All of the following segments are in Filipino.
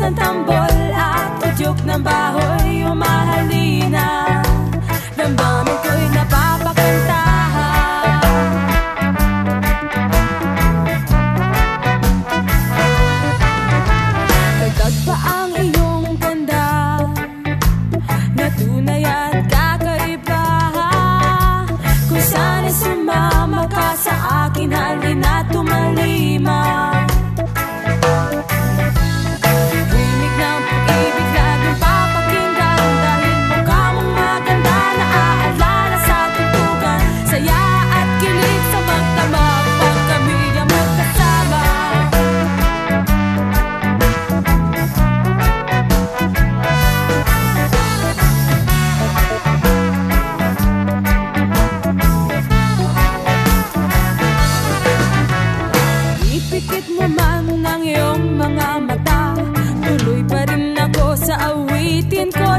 ng tambol at udyok ng bahoy umakas ng iyong mga mata. Tuloy pa rin ako sa awitin ko.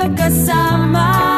magkasama